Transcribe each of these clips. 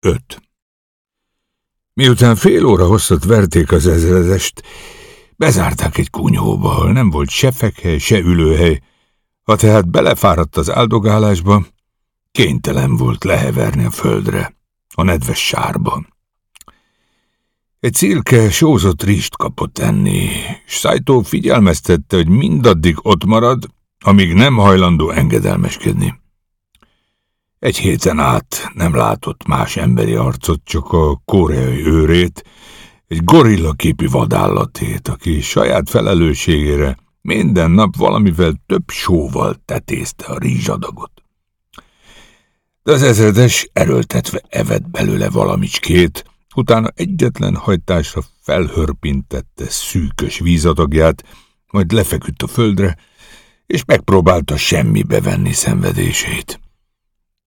5. Miután fél óra hosszat verték az ezredest, bezárták egy kunyhóba, ahol nem volt se fekhely, se ülőhely, ha tehát belefáradt az áldogálásba, kénytelen volt leheverni a földre, a nedves sárba. Egy cirke sózott rizst kapott enni, és Szájtó figyelmeztette, hogy mindaddig ott marad, amíg nem hajlandó engedelmeskedni. Egy héten át nem látott más emberi arcot, csak a koreai őrét, egy gorilla képi vadállatét, aki saját felelősségére minden nap valamivel több sóval tetézte a rizsadagot. De az ezredes erőltetve evett belőle valamicskét, utána egyetlen hajtásra felhörpintette szűkös vízadagját, majd lefeküdt a földre, és megpróbálta semmibe venni szenvedését.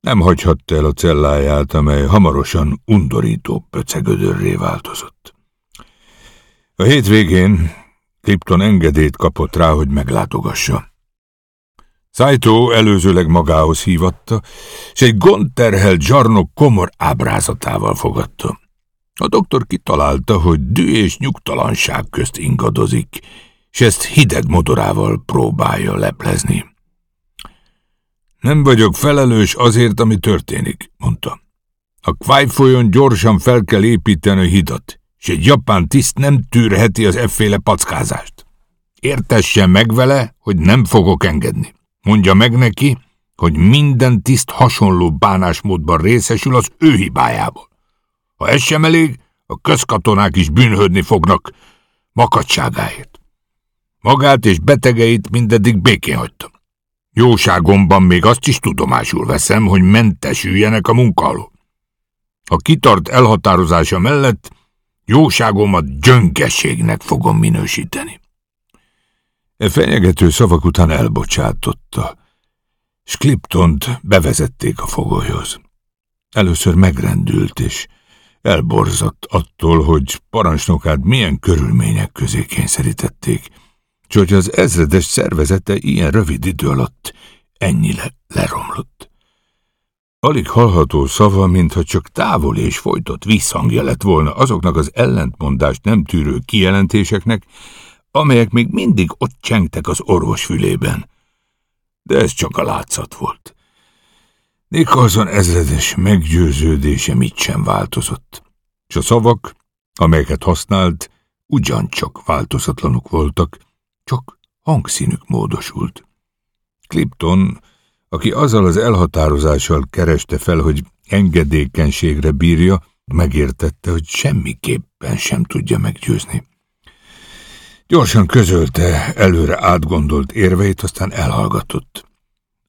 Nem hagyhatta el a celláját, amely hamarosan undorító pöcegödörré változott. A hétvégén Clipton engedélyt kapott rá, hogy meglátogassa. Saito előzőleg magához hívatta, és egy gondterhelt zsarnok komor ábrázatával fogadta. A doktor kitalálta, hogy dű és nyugtalanság közt ingadozik, és ezt hideg modorával próbálja leplezni. Nem vagyok felelős azért, ami történik, mondta. A Kwai folyón gyorsan fel kell építeni a hidat, és egy japán tiszt nem tűrheti az efféle packázást. Értesse meg vele, hogy nem fogok engedni. Mondja meg neki, hogy minden tiszt hasonló bánásmódban részesül az ő hibájából. Ha ez sem elég, a közkatonák is bűnhődni fognak makadságáért. Magát és betegeit mindeddig békén hagytam. Jóságomban még azt is tudomásul veszem, hogy mentesüljenek a munka alól. A kitart elhatározása mellett jóságomat gyöngeségnek fogom minősíteni. E fenyegető szavak után elbocsátotta, s Cliptont bevezették a fogolyhoz. Először megrendült, és elborzott attól, hogy parancsnokát milyen körülmények közé kényszerítették, és hogy az ezredes szervezete ilyen rövid idő alatt ennyire leromlott. Alig hallható szava, mintha csak távol és folytott visszhangja lett volna azoknak az ellentmondást nem tűrő kijelentéseknek, amelyek még mindig ott csengtek az orvos fülében. De ez csak a látszat volt. Nicholson ezredes meggyőződése mit sem változott, és a szavak, amelyeket használt, ugyancsak változatlanok voltak, csak hangszínük módosult. Clipton, aki azzal az elhatározással kereste fel, hogy engedékenységre bírja, megértette, hogy semmiképpen sem tudja meggyőzni. Gyorsan közölte előre átgondolt érveit, aztán elhallgatott.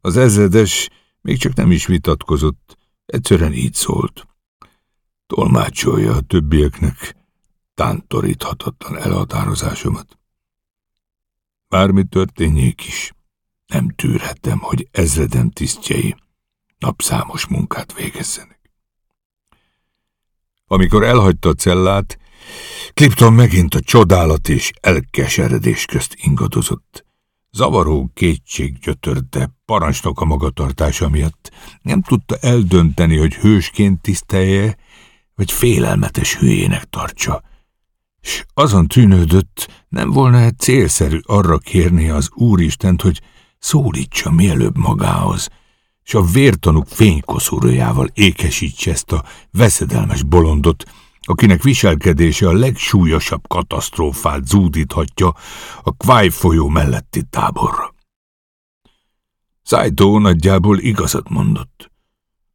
Az ezredes még csak nem is vitatkozott, egyszerűen így szólt. Tolmácsolja a többieknek tántoríthatatlan elhatározásomat. Bármi történjék is, nem tűrhetem, hogy ezredem tisztjei napszámos munkát végezzenek. Amikor elhagyta a cellát, Clipton megint a csodálat és elkeseredés közt ingadozott. Zavaró kétség gyötörte a magatartása miatt. Nem tudta eldönteni, hogy hősként tisztelje, vagy félelmetes hülyének tartsa s azon tűnődött, nem volna-e célszerű arra kérni az Úristent, hogy szólítsa mielőbb magához, s a vértanúk fénykoszorújával ékesítse ezt a veszedelmes bolondot, akinek viselkedése a legsúlyosabb katasztrófát zúdíthatja a Kváj folyó melletti táborra. Szájtó nagyjából igazat mondott.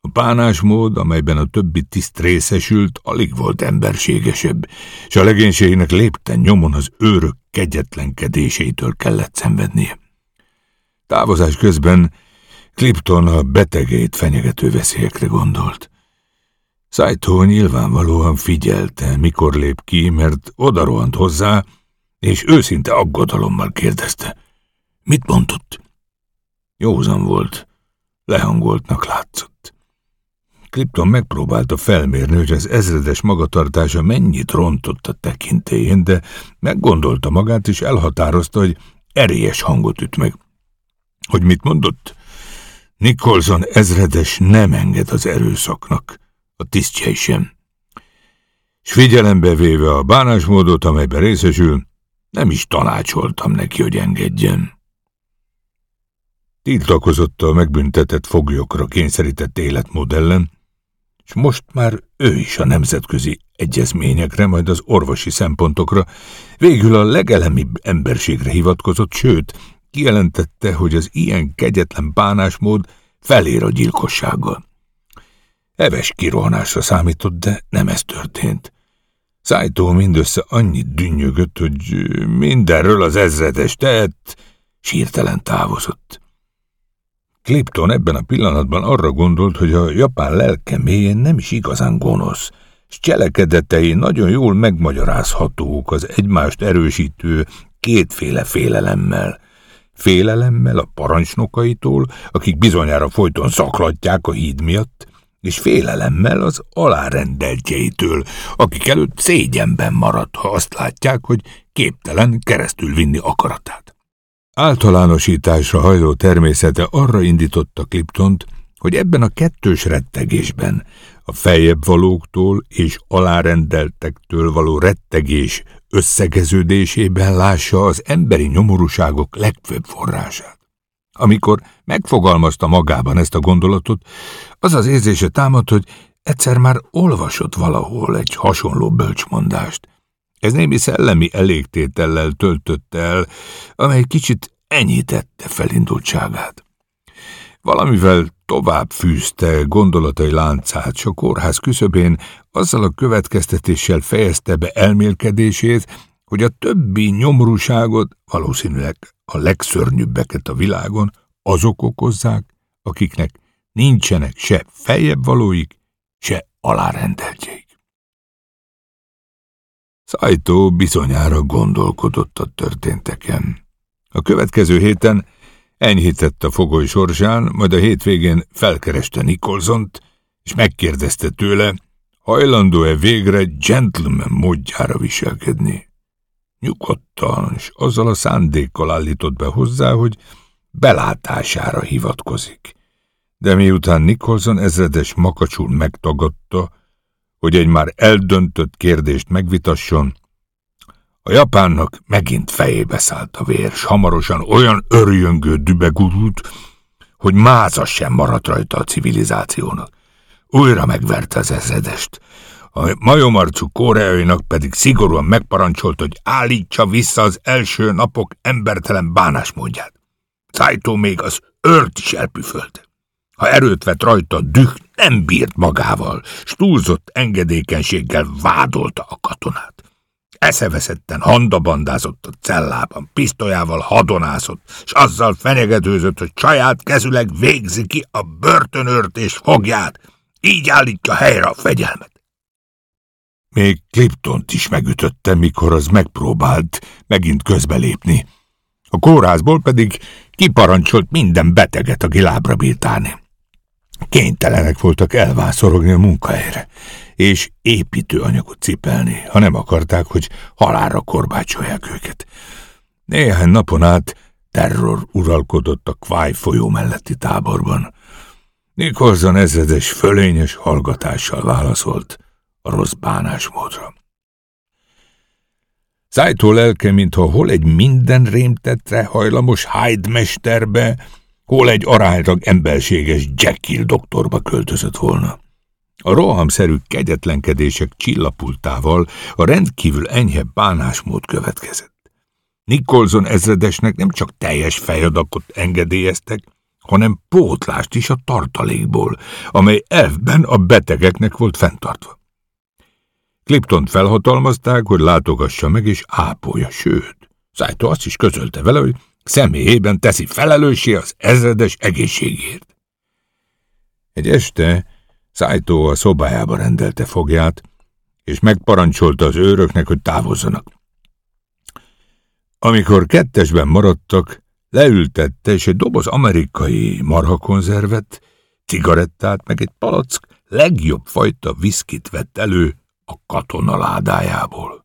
A bánásmód, amelyben a többi tiszt részesült, alig volt emberségesebb, és a legénységnek lépten nyomon az őrök kegyetlenkedésétől kellett szenvednie. Távozás közben Clipton a betegeit fenyegető veszélyekre gondolt. Szájtó nyilvánvalóan figyelte, mikor lép ki, mert odarohant hozzá, és őszinte aggodalommal kérdezte. Mit mondott? Józan volt, lehangoltnak látszott. Clipton megpróbálta felmérni, hogy az ezredes magatartása mennyit rontott a tekintélyén, de meggondolta magát, és elhatározta, hogy erélyes hangot üt meg. Hogy mit mondott? Nicholson ezredes nem enged az erőszaknak. a tisztjei sem. S figyelembe véve a bánásmódot, amelyben részesül, nem is tanácsoltam neki, hogy engedjen. Tiltakozott a megbüntetett foglyokra kényszerített életmód ellen, és most már ő is a nemzetközi egyezményekre, majd az orvosi szempontokra, végül a legelemibb emberségre hivatkozott, sőt, kijelentette, hogy az ilyen kegyetlen bánásmód felér a gyilkossággal. Eves kirohanásra számított, de nem ez történt. Szájtó mindössze annyit dünnyögött, hogy mindenről az ezredes tett, sírtelen távozott. Clipton ebben a pillanatban arra gondolt, hogy a japán lelke mélyen nem is igazán gonosz, s cselekedetei nagyon jól megmagyarázhatók az egymást erősítő kétféle félelemmel. Félelemmel a parancsnokaitól, akik bizonyára folyton szaklatják a híd miatt, és félelemmel az alárendeltjeitől, akik előtt szégyenben maradt, ha azt látják, hogy képtelen keresztül vinni akaratát. Általánosításra hajló természete arra indította Cliptont, hogy ebben a kettős rettegésben, a feljebb valóktól és alárendeltektől való rettegés összegeződésében lássa az emberi nyomorúságok legfőbb forrását. Amikor megfogalmazta magában ezt a gondolatot, az az érzése támadt, hogy egyszer már olvasott valahol egy hasonló bölcsmondást. Ez némi szellemi elégtétellel töltötte el, amely kicsit enyhítette felindultságát. Valamivel tovább fűzte gondolatai láncát, s a kórház küszöbén azzal a következtetéssel fejezte be elmélkedését, hogy a többi nyomorúságot, valószínűleg a legszörnyűbbeket a világon, azok okozzák, akiknek nincsenek se feljebb valóik, se alárendeltjeik. Szájtó bizonyára gondolkodott a történteken. A következő héten enyhített a fogoly sorsán, majd a hétvégén felkereste Nikolzont, és megkérdezte tőle, hajlandó-e végre gentleman módjára viselkedni. Nyugodtan, és azzal a szándékkal állított be hozzá, hogy belátására hivatkozik. De miután Nicholson ezredes makacsul megtagadta, hogy egy már eldöntött kérdést megvitasson, a japánnak megint fejébe szállt a vér, s hamarosan olyan örjöngő dübegurult, hogy máza sem maradt rajta a civilizációnak. Újra megverte az ezredest. A majomarcú koreainak pedig szigorúan megparancsolt, hogy állítsa vissza az első napok embertelen bánásmódját. Szájtó még az őrt is elpüfölte. Ha erőt vett rajta, düh nem bírt magával, s túlzott engedékenységgel vádolta a katonát. Eszeveszetten handabandázott a cellában, pisztolyával hadonászott, s azzal fenyegetőzött, hogy saját kezüleg végzi ki a börtönört és fogját, így állítja helyre a fegyelmet. Még Cliptont is megütötte, mikor az megpróbált megint közbelépni. A kórházból pedig kiparancsolt minden beteget, aki lábra bírtálni. Kénytelenek voltak elvászorogni a munkahelyre, és építőanyagot cipelni, ha nem akarták, hogy halálra korbácsolják őket. Néhány napon át terror uralkodott a Kváj folyó melletti táborban. Nikolson ezredes fölényes hallgatással válaszolt a rossz bánásmódra. Szájtó lelke, mintha hol egy minden rémtetre hajlamos Hyde hol egy aránylag emberséges Jekyll doktorba költözött volna. A rohamszerű kegyetlenkedések csillapultával a rendkívül enyhe bánásmód következett. Nicholson ezredesnek nem csak teljes fejadakot engedélyeztek, hanem pótlást is a tartalékból, amely elfben a betegeknek volt fenntartva. Clipton felhatalmazták, hogy látogassa meg és ápolja, sőt, Szájtó azt is közölte vele, hogy személyében teszi felelőssé az ezredes egészségért. Egy este Szájtó a szobájába rendelte fogját, és megparancsolta az őröknek, hogy távozzanak. Amikor kettesben maradtak, leültette, és egy doboz amerikai marhakonzervet, cigarettát, meg egy palack legjobb fajta viszkit vett elő a katona ládájából.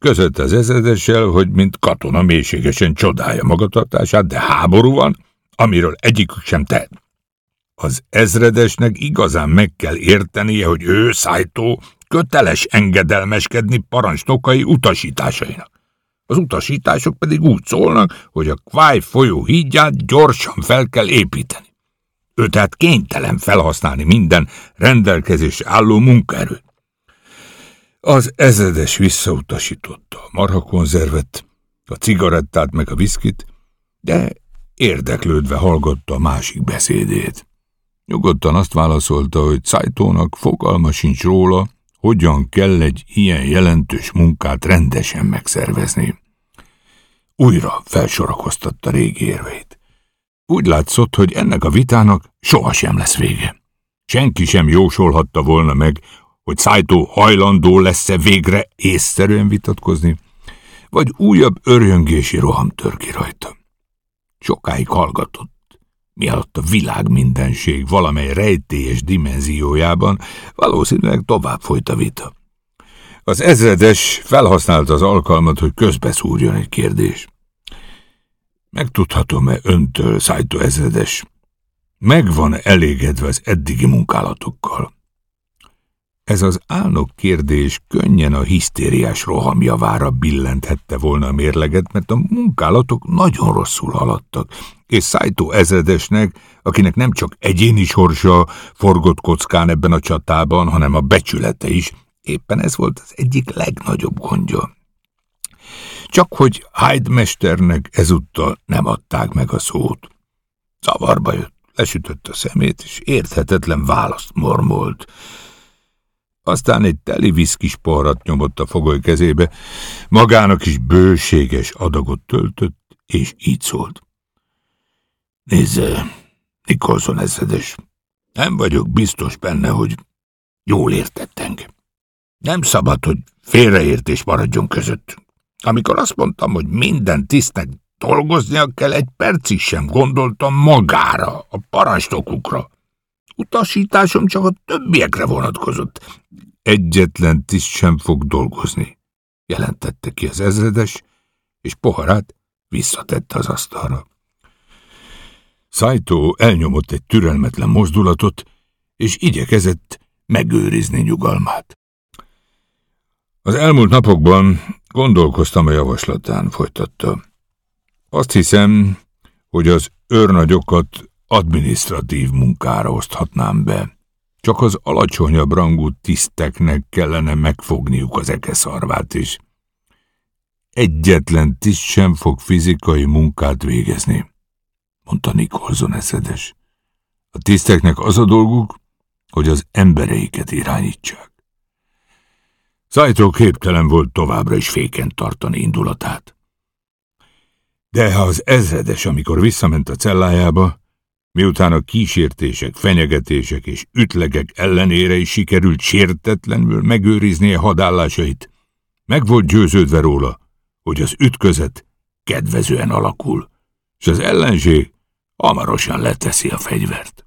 Között az ezredessel, hogy mint katona mélységesen csodálja magatartását, de háború van, amiről egyikük sem tehet. Az ezredesnek igazán meg kell értenie, hogy ő, Szájtó, köteles engedelmeskedni parancsnokai utasításainak. Az utasítások pedig úgy szólnak, hogy a Kváj folyó hídját gyorsan fel kell építeni. Ő tehát kénytelen felhasználni minden rendelkezés álló munkaerőt. Az ezredes visszautasította a marhakonzervet, a cigarettát meg a viszkit, de érdeklődve hallgatta a másik beszédét. Nyugodtan azt válaszolta, hogy Cajtónak fogalma sincs róla, hogyan kell egy ilyen jelentős munkát rendesen megszervezni. Újra felsorakoztatta régi érveit. Úgy látszott, hogy ennek a vitának sohasem lesz vége. Senki sem jósolhatta volna meg, hogy Szájtó hajlandó lesz-e végre észszerűen vitatkozni, vagy újabb örjöngési roham tör ki rajta. Sokáig hallgatott, mielőtt a világ mindenség valamely rejtélyes dimenziójában valószínűleg tovább folyt a vita. Az ezredes felhasználta az alkalmat, hogy közbeszúrjon egy kérdés. Megtudhatom-e öntől, Szájtó ezredes? Megvan elégedve az eddigi munkálatokkal? Ez az álnok kérdés könnyen a hisztériás roham javára billenthette volna a mérleget, mert a munkálatok nagyon rosszul haladtak, és Szájtó ezredesnek, akinek nem csak egyéni sorsa forgott kockán ebben a csatában, hanem a becsülete is, éppen ez volt az egyik legnagyobb gondja. Csak hogy Hyde mesternek ezúttal nem adták meg a szót. Zavarba jött, lesütött a szemét, és érthetetlen választ mormolt. Aztán egy teli viszkis porrat nyomott a fogoly kezébe, magának is bőséges adagot töltött, és így szólt. Nézze, Nikolson ezredes, nem vagyok biztos benne, hogy jól értett engem. Nem szabad, hogy félreértés maradjon közöttünk. Amikor azt mondtam, hogy minden tisztnek dolgoznia kell, egy percig sem gondoltam magára, a parancsnokukra. Utasításom csak a többiekre vonatkozott. Egyetlen tiszt sem fog dolgozni, jelentette ki az ezredes, és poharát visszatette az asztalra. Szájtó elnyomott egy türelmetlen mozdulatot, és igyekezett megőrizni nyugalmát. Az elmúlt napokban gondolkoztam a javaslatán, folytatta. Azt hiszem, hogy az őrnagyokat adminisztratív munkára oszthatnám be. Csak az alacsonyabb rangú tiszteknek kellene megfogniuk az ekeszarvát is. Egyetlen tiszt sem fog fizikai munkát végezni, mondta Nikolson eszedes. A tiszteknek az a dolguk, hogy az embereiket irányítsák. Szájtó képtelen volt továbbra is féken tartani indulatát. De ha az ezredes, amikor visszament a cellájába, miután a kísértések, fenyegetések és ütlegek ellenére is sikerült sértetlenül megőriznie hadállásait, meg volt győződve róla, hogy az ütközet kedvezően alakul, és az ellenség hamarosan leteszi a fegyvert.